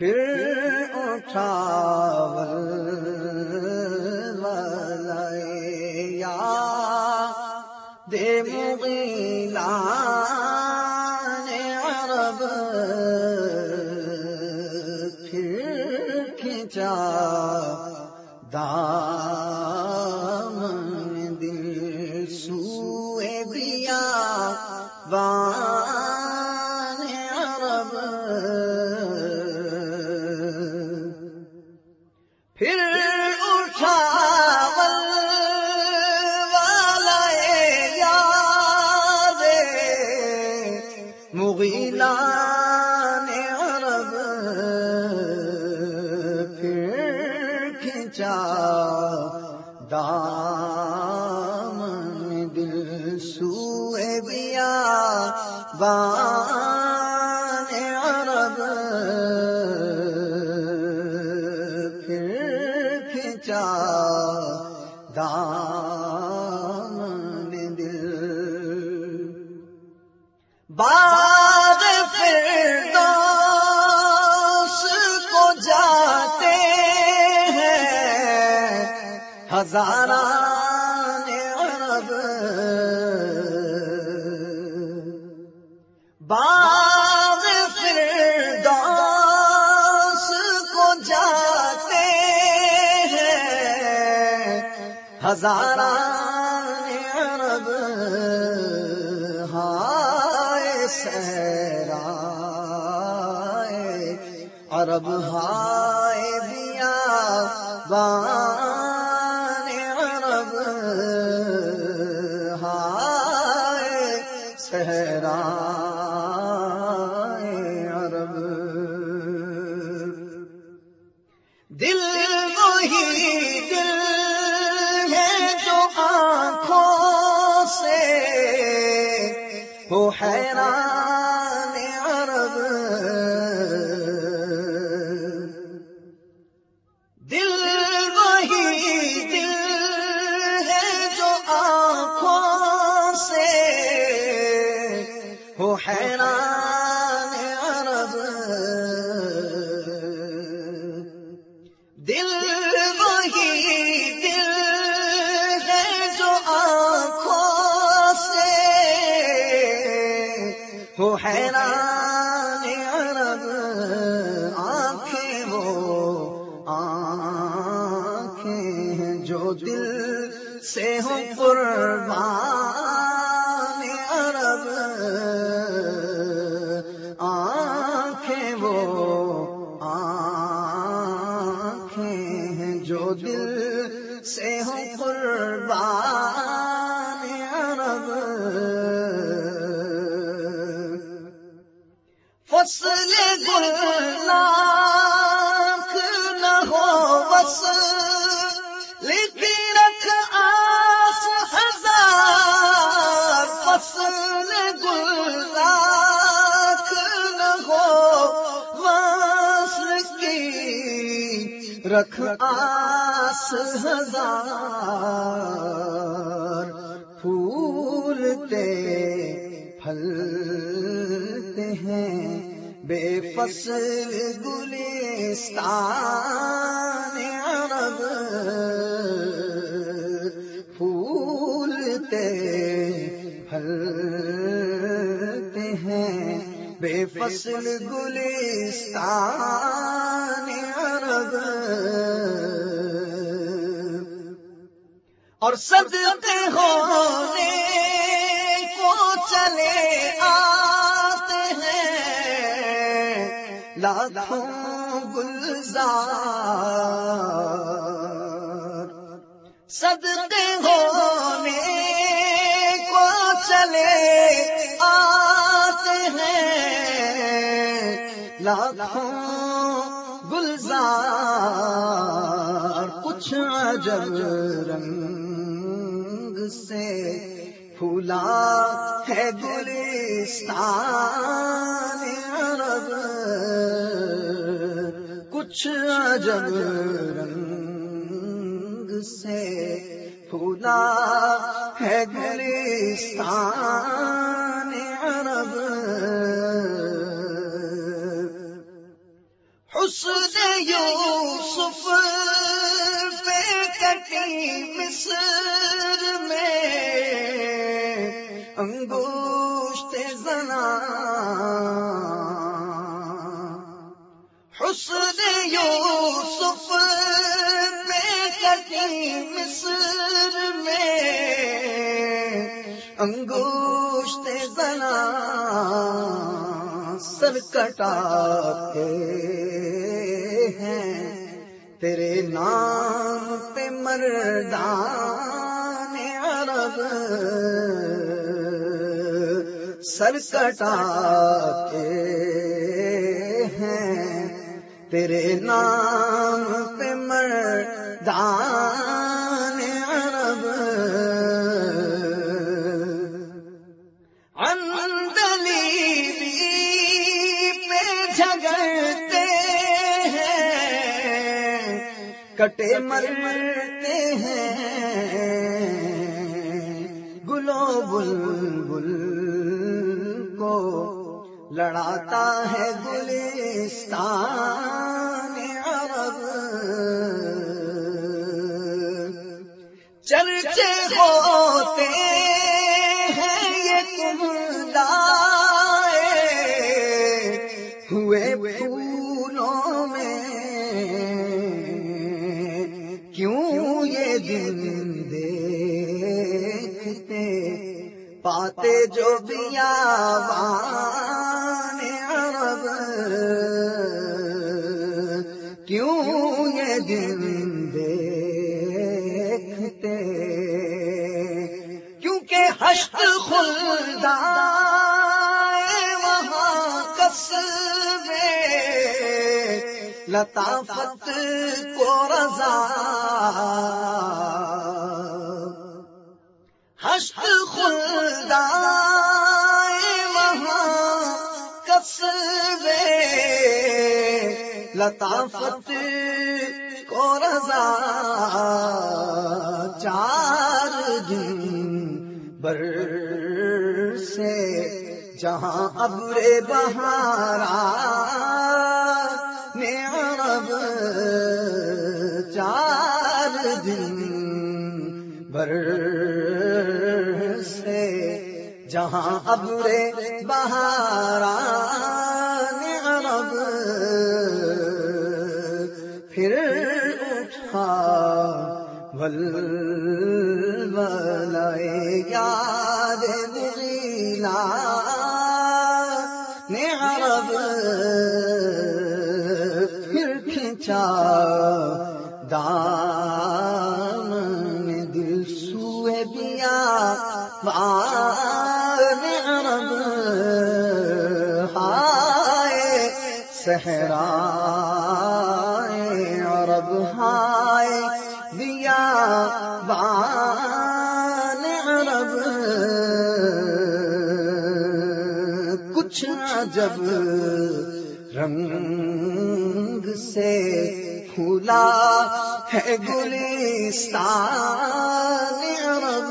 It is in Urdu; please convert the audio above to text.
پھر اٹھا یا دے مغیلا عرب پھر کھینچا دامن پھر کھینچا دل سوئے بیا بان عرب پھر کھینچا۔ دامن دل۔ بعد ہزاران عرب۔ بعد فردوس کو جاتے ہیں۔ ہزاران عرب۔ ہائے سہرائے عرب، ہائے بیا بان ہو حیران عرب۔ دل وہی دل ہے جو آنکھوں سے۔ ہو حیران ہو حیران عرب آنکھیں وہ آنکھیں ہیں جو دل سے ہو قربان۔ فصل گل لاکھ نہ ہو بس۔ لیکن رکھ آس ہزار فصل گل نہ ہو بس۔ کی رکھ آس ہزار، پھولتے پھلتے ہیں۔ بے فصل گلستان عرب پھولتے پھلتے ہیں۔ بے فصل گلستان عرب اور صدقے ہونے کو چلے آتے ہیں لاکھوں گلزار صدقے ہونے کو چلے آتے ہیں۔ لاکھوں گلزار کچھ عجب رنگ سے پھولا ہے گلستان عرب۔ کچھ عجب رنگ سے پھولا ہے گلستان عرب۔ حسن یوسف پہ کٹی مصر انگوشت زنا حسن یوسف پہ کٹی مصر میں انگوشت زنا سر کٹاتے ہیں تیرے نام پہ مردان عرب سر کٹاتے ہیں۔ تیرے نام پہ مردان عرب۔ کٹے مرتے ہیں۔ گلو بل بل لڑاتا ہے گلستان عرب۔ چرچے ہوتے ہیں یہ تم لائے ہوئے پھولوں میں کیوں یہ دن دیکھتے؟ پاتے جو بیابان کیوں یہ دن دیکھتے کیونکہ حشت خلدا وہاں کسبے لطافت کو رضا۔ حشت خلدا وہاں کسبے لطافت کو رضا، چار دن بر سے جہاں ابر بہارا نے عرب، چار دن بر سے جہاں ابر بہارا یاد دلا نے عرب پھر کھینچا دان دل سوئے دیا بان عرب ہائے صحرا۔ رب عرب کچھ جب رنگ سے پھولا ہے گلستان عرب